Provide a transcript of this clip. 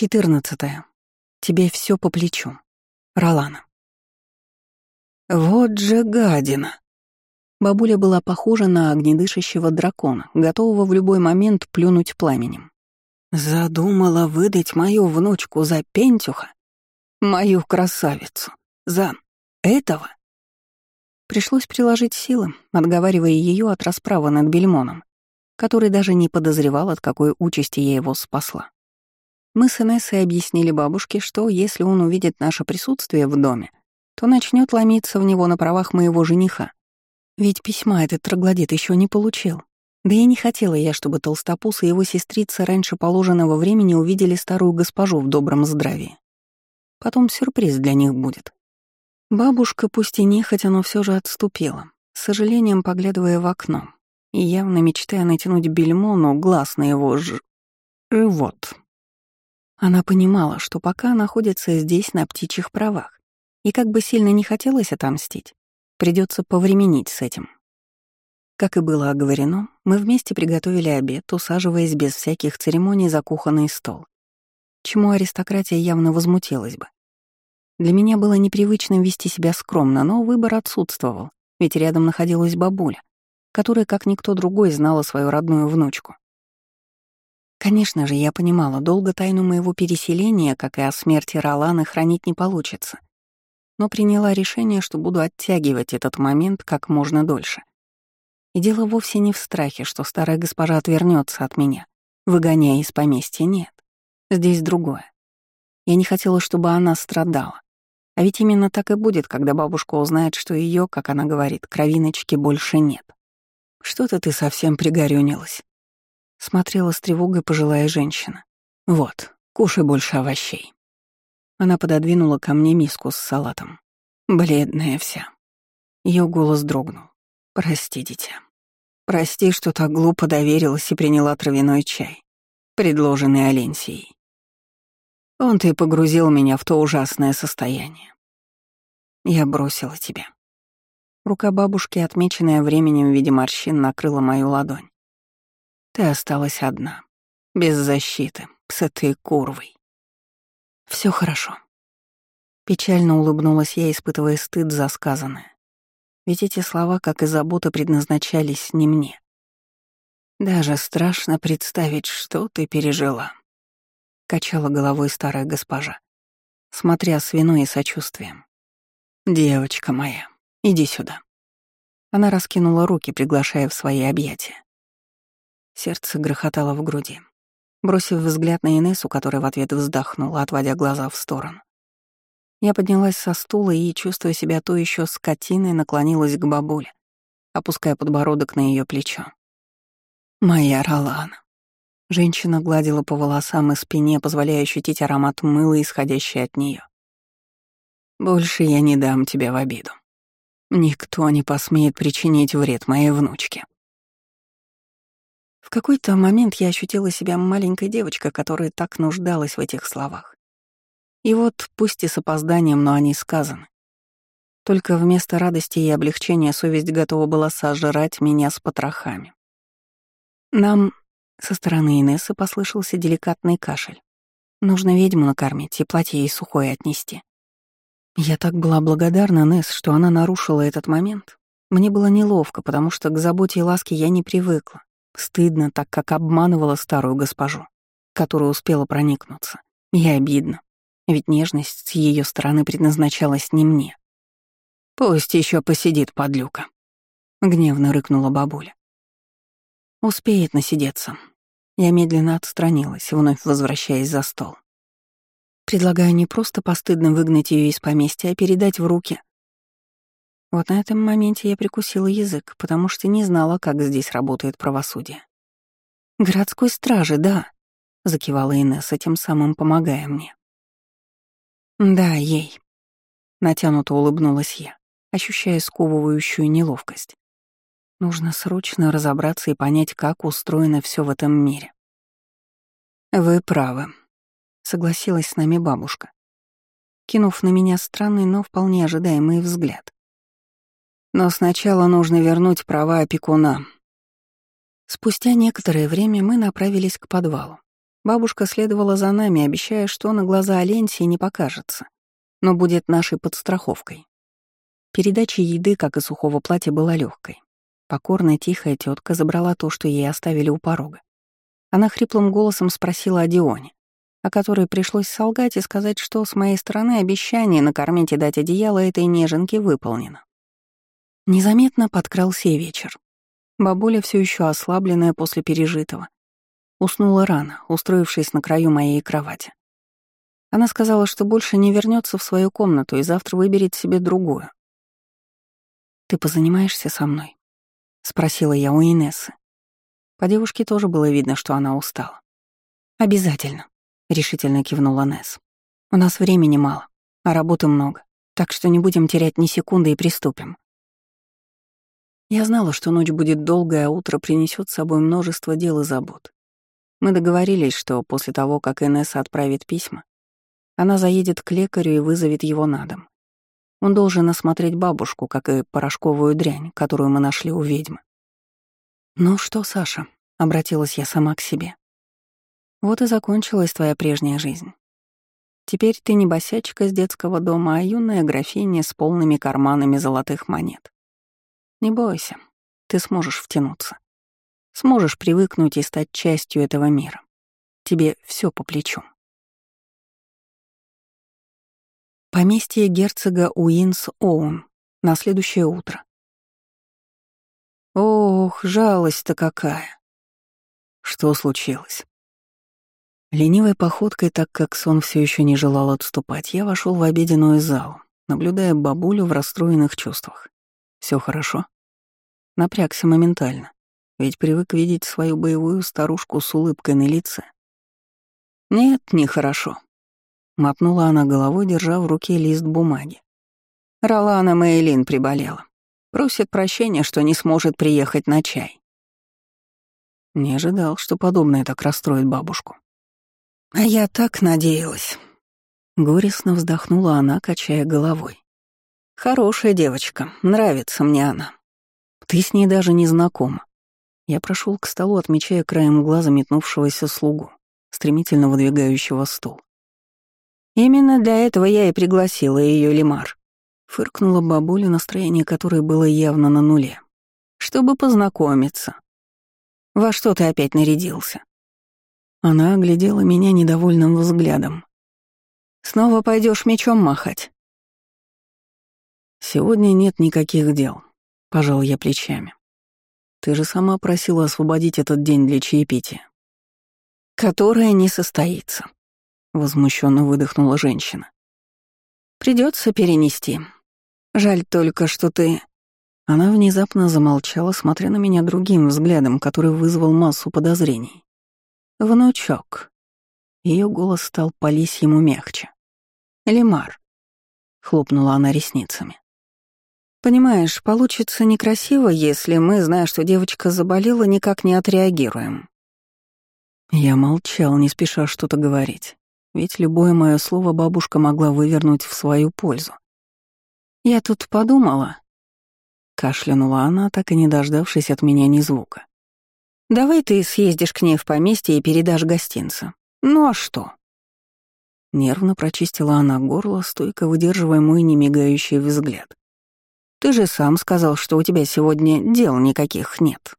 14. Тебе все по плечу. Ролана. Вот же гадина. Бабуля была похожа на огнедышащего дракона, готового в любой момент плюнуть пламенем. Задумала выдать мою внучку за пентюха? Мою красавицу. За этого? Пришлось приложить силы, отговаривая ее от расправы над Бельмоном, который даже не подозревал, от какой участи я его спасла. Мы с Инессой объяснили бабушке, что если он увидит наше присутствие в доме, то начнет ломиться в него на правах моего жениха. Ведь письма этот троглодит еще не получил. Да и не хотела я, чтобы Толстопус и его сестрица раньше положенного времени увидели старую госпожу в добром здравии. Потом сюрприз для них будет. Бабушка, пусть и нехотя, но все же отступила, с сожалением поглядывая в окно и явно мечтая натянуть бельмо, но глаз на его ж... живот. Она понимала, что пока находится здесь на птичьих правах, и как бы сильно не хотелось отомстить, придется повременить с этим. Как и было оговорено, мы вместе приготовили обед, усаживаясь без всяких церемоний за кухонный стол, чему аристократия явно возмутилась бы. Для меня было непривычно вести себя скромно, но выбор отсутствовал, ведь рядом находилась бабуля, которая, как никто другой, знала свою родную внучку. Конечно же, я понимала, долго тайну моего переселения, как и о смерти Роланы, хранить не получится. Но приняла решение, что буду оттягивать этот момент как можно дольше. И дело вовсе не в страхе, что старая госпожа отвернется от меня, выгоняя из поместья, нет. Здесь другое. Я не хотела, чтобы она страдала. А ведь именно так и будет, когда бабушка узнает, что ее, как она говорит, кровиночки больше нет. Что-то ты совсем пригорюнилась. Смотрела с тревогой пожилая женщина. «Вот, кушай больше овощей». Она пододвинула ко мне миску с салатом. Бледная вся. Ее голос дрогнул. «Прости, дитя. Прости, что так глупо доверилась и приняла травяной чай, предложенный Аленсией. Он-то и погрузил меня в то ужасное состояние. Я бросила тебя». Рука бабушки, отмеченная временем в виде морщин, накрыла мою ладонь. Ты осталась одна, без защиты, с этой курвой. Все хорошо. Печально улыбнулась я, испытывая стыд за сказанное. Ведь эти слова, как и забота, предназначались не мне. Даже страшно представить, что ты пережила. Качала головой старая госпожа, смотря с виной и сочувствием. «Девочка моя, иди сюда». Она раскинула руки, приглашая в свои объятия. Сердце грохотало в груди. Бросив взгляд на Инессу, которая в ответ вздохнула, отводя глаза в сторону. Я поднялась со стула и, чувствуя себя то еще скотиной, наклонилась к бабуле, опуская подбородок на ее плечо. «Моя Ролана». Женщина гладила по волосам и спине, позволяя ощутить аромат мыла, исходящий от нее. «Больше я не дам тебя в обиду. Никто не посмеет причинить вред моей внучке». В какой-то момент я ощутила себя маленькой девочкой, которая так нуждалась в этих словах. И вот, пусть и с опозданием, но они сказаны. Только вместо радости и облегчения совесть готова была сожрать меня с потрохами. Нам со стороны Инессы послышался деликатный кашель. Нужно ведьму накормить и платье ей сухое отнести. Я так была благодарна Несс, что она нарушила этот момент. Мне было неловко, потому что к заботе и ласке я не привыкла. Стыдно, так как обманывала старую госпожу, которая успела проникнуться. И обидно, ведь нежность с ее стороны предназначалась не мне. «Пусть еще посидит подлюка», — гневно рыкнула бабуля. «Успеет насидеться». Я медленно отстранилась, вновь возвращаясь за стол. Предлагаю не просто постыдно выгнать ее из поместья, а передать в руки вот на этом моменте я прикусила язык, потому что не знала, как здесь работает правосудие. «Городской стражи, да», — закивала Инесса, тем самым помогая мне. «Да, ей», — натянуто улыбнулась я, ощущая сковывающую неловкость. Нужно срочно разобраться и понять, как устроено все в этом мире. «Вы правы», — согласилась с нами бабушка, кинув на меня странный, но вполне ожидаемый взгляд. Но сначала нужно вернуть права опекуна. Спустя некоторое время мы направились к подвалу. Бабушка следовала за нами, обещая, что на глаза Аленсии не покажется, но будет нашей подстраховкой. Передача еды, как и сухого платья, была легкой. Покорная тихая тетка забрала то, что ей оставили у порога. Она хриплым голосом спросила о Дионе, о которой пришлось солгать и сказать, что с моей стороны обещание накормить и дать одеяло этой неженке выполнено. Незаметно подкрался вечер. Бабуля, все еще ослабленная после пережитого, уснула рано, устроившись на краю моей кровати. Она сказала, что больше не вернется в свою комнату и завтра выберет себе другую. «Ты позанимаешься со мной?» — спросила я у Инессы. По девушке тоже было видно, что она устала. «Обязательно», — решительно кивнула Несс. «У нас времени мало, а работы много, так что не будем терять ни секунды и приступим». Я знала, что ночь будет долгая, а утро принесет с собой множество дел и забот. Мы договорились, что после того, как Инесса отправит письма, она заедет к лекарю и вызовет его на дом. Он должен осмотреть бабушку, как и порошковую дрянь, которую мы нашли у ведьмы. «Ну что, Саша?» — обратилась я сама к себе. «Вот и закончилась твоя прежняя жизнь. Теперь ты не босячка с детского дома, а юная графиня с полными карманами золотых монет. Не бойся, ты сможешь втянуться. Сможешь привыкнуть и стать частью этого мира. Тебе все по плечу. Поместье герцога Уинс-Оун на следующее утро. Ох, жалость-то какая. Что случилось? Ленивой походкой, так как сон все еще не желал отступать, я вошел в обеденную залу, наблюдая бабулю в расстроенных чувствах. Все хорошо? Напрягся моментально, ведь привык видеть свою боевую старушку с улыбкой на лице. Нет, нехорошо. Мотнула она головой, держа в руке лист бумаги. Ролана Мейлин приболела. Просит прощения, что не сможет приехать на чай. Не ожидал, что подобное так расстроит бабушку. А я так надеялась. Горестно вздохнула она, качая головой. Хорошая девочка, нравится мне она. Ты с ней даже не знакома. Я прошел к столу, отмечая краем глаза метнувшегося слугу, стремительно выдвигающего стул. Именно для этого я и пригласила ее Лимар. Фыркнула бабуля, настроение которой было явно на нуле. Чтобы познакомиться. Во что ты опять нарядился? Она оглядела меня недовольным взглядом. Снова пойдешь мечом махать? Сегодня нет никаких дел. Пожал я плечами. Ты же сама просила освободить этот день для чаепития. Которое не состоится. Возмущенно выдохнула женщина. Придется перенести. Жаль только, что ты... Она внезапно замолчала, смотря на меня другим взглядом, который вызвал массу подозрений. «Внучок». Ее голос стал по ему мягче. «Лемар», — хлопнула она ресницами. Понимаешь, получится некрасиво, если мы, зная, что девочка заболела, никак не отреагируем. Я молчал, не спеша что-то говорить, ведь любое мое слово бабушка могла вывернуть в свою пользу. Я тут подумала. Кашлянула она, так и не дождавшись от меня ни звука. «Давай ты съездишь к ней в поместье и передашь гостинца. Ну а что?» Нервно прочистила она горло, стойко выдерживая мой немигающий взгляд. Ты же сам сказал, что у тебя сегодня дел никаких нет.